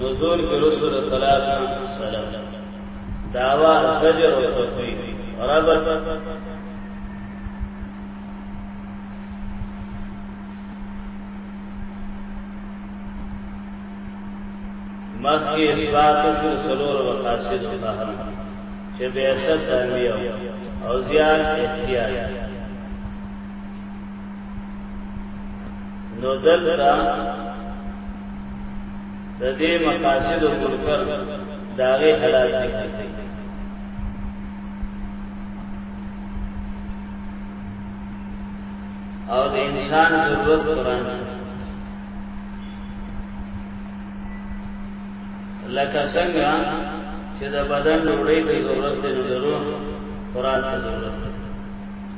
نزول کې رسول طلاق سلام دعوا زجر او تفریق ربط مخی اثبات سر سلور وقاصد مطاہر چه بیعصد انبیاء او زیاد احتیاج نو دلتا د دې مقاصد او منکر داغه حلال دي او د انسان ضرورت قران لکه څنګه چې د بدن ډوړې ته ضرورت دی نو د روح قران ته ضرورت دی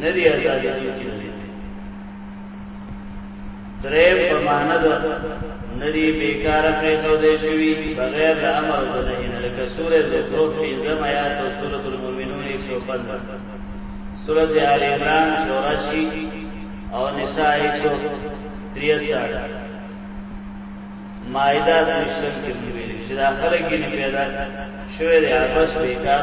نه دی ازادي دونکي نه دی درې په معنا ده نه دی بیکاره پرې خو دې شوی بغیر د امر او د نهي نه لکه سورې زخرف فی زم آیات او سورۃ المؤمنون 115 سورۃ آل عمران شورا شی او نساء 163 مائده نشل کې ویل چې دا خلک یې پیدا شوې د اربس بیکار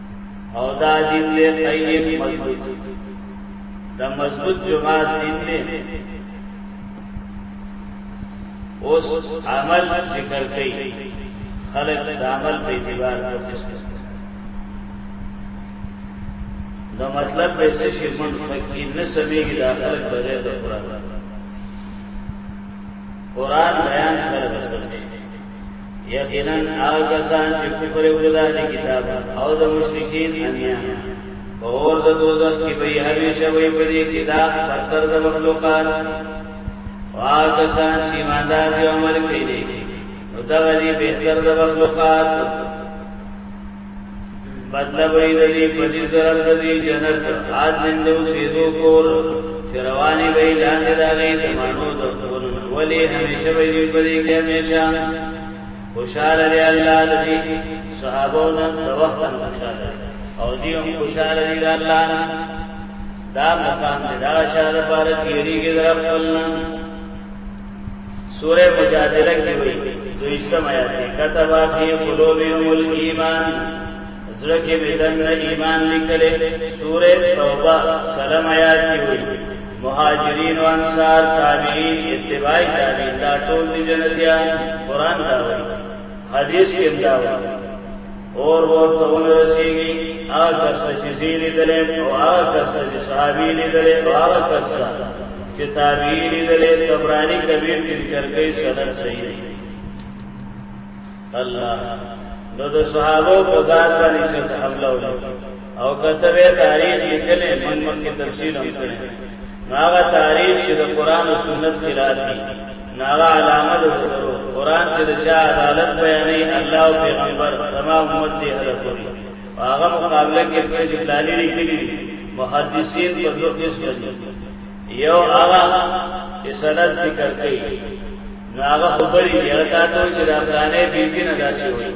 او دا دین له قیم مضبوط دا مضبوط جماعت دین له اوس عمل ذکر کوي خلق د عمل په اعتبار کوشش کوي دا مطلب به څه شي مونږ فکر نه سمېږي دا خلق بغیر د قران قرآن بیان سره وسلسل یقینا هغه کسان چې کفر وکړي د کتاب او د مشرکین انیا په اور د دوزخ کې به همیشه وي په دې کې دا پرتر د مخلوقات هغه کسان چې ایماندار دي عمل کوي نو دا غلي بهتر د مخلوقات مطلب یې د دې په دې سره د دې جنت آد نندو سیدو کور چې رواني به لاندې راغی د مانو د کور ولې همیشه به دې په دې کې همیشه خوشاله دی الله د دې صحابو نه د وخت خوشاله او دې هم خوشاله دی الله نه دا مقام دی دا شهر پاره چې یې کې درپلنه سوره مجادله کې وایي دوی سم آیات کې كتبا في قلوبهم الايمان زړه کې بدن ایمان لیکل سوره توبه سلام آیات کې وایي مهاجرین او انصار تابعین اتباع تابعین دا ټول دي جنتیان قران دا وایي حدیث کې دا وایي اور وہ تو رسیږي آ کس چې زیری دلې او آ کس چې صحابي لیدلې او آ کس چې تابعی لیدلې تبرانی کبیر کې ذکر کوي سند صحیح الله نو د صحابه په ذات باندې څه حمله وکړه او کته به تاریخ لیکلې من مکه تفصیل هم کړې هغه تاریخ چې د قران او سنت خلاف دي هغه علامه ده قران چې د چا عدالت بیانې الله او پیغمبر تمام امت دې هله کوي هغه مقابله کې چې پلانې لیکلي محدثین په دوه قسم دي یو هغه چې سند ذکر کوي نو هغه خبرې یو تا ته چې د افغانې بیبي نه داسې وي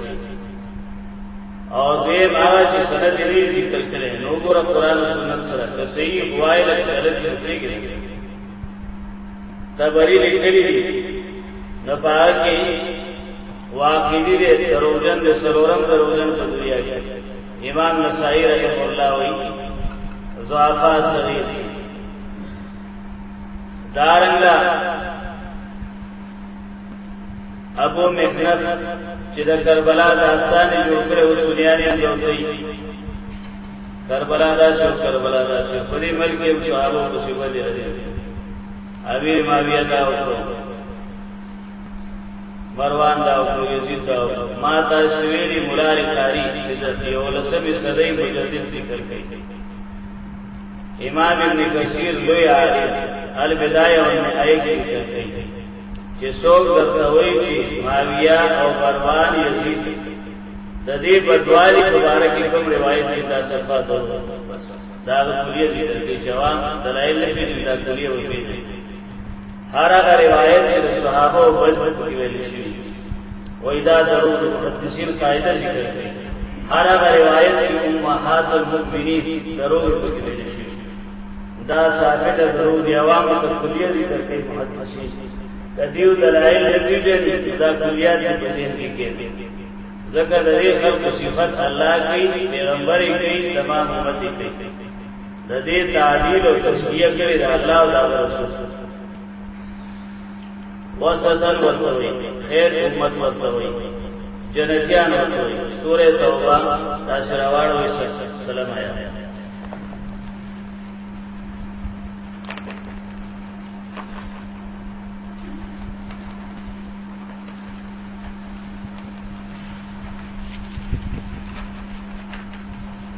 او دې هغه چې سند یې ذکر کړي نو ګور قرآن او سنت سره که صحیح وایي لکه غلط نه پیږي تبری لیکلي دي نو پاکي واقعي دې دروژن د سرورم دروژن په دنیا کې امام نسائی رحم الله وی ضعفا صغیر دارنګا ابو محنف چې د کربلا داستان جوړ کړو سنیانی جوړي کربلا دا شو کربلا دا شو په دې ملک کې صحابه مصیبت لري امیر معاویه دا وکړو مروان دا او یزید دا ما تا سویلی مولار قاری چې د یولسمې صدۍ مجدد ذکر کوي امام ابن کثیر لوی عالم البدایه والنهایه کې ذکر کوي چې څوک درته وایي چې معاویه او مروان یزید د دې بدوالي مبارک کوم روایت دي تاسو پاتو دا کلیه دي چې جواب دلایل نه پیژني دا کلیه وي هر هغه روایت چې صحابه او بل په کې ویل شي وای دا درو محدثین قاعده ذکر کوي هر هغه روایت چې امهات المؤمنین درو په کې ویل شي دا ثابت درو دی عوام ته کلیه ذکر کوي محدثین کدیو دلائل دې دې دا کلیات په ذهن کې کې ذکر دې خلق صفات الله کوي پیغمبر کوي تمام امت کوي د دې تعدیل او تسلیه کړي د الله او د رسول وسزل ورتوي خیر امت ورتوي جنتیان ورتوي سوره توبه تاسو راوړوي سلام آیا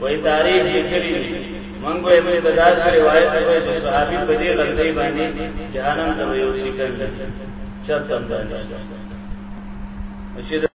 وای تاریخ لیکلی مونږ به په تداس روایت کوي چې صحابي په دې غلطۍ باندې جهنم ته ویو شي کنده چرته هم نشته چې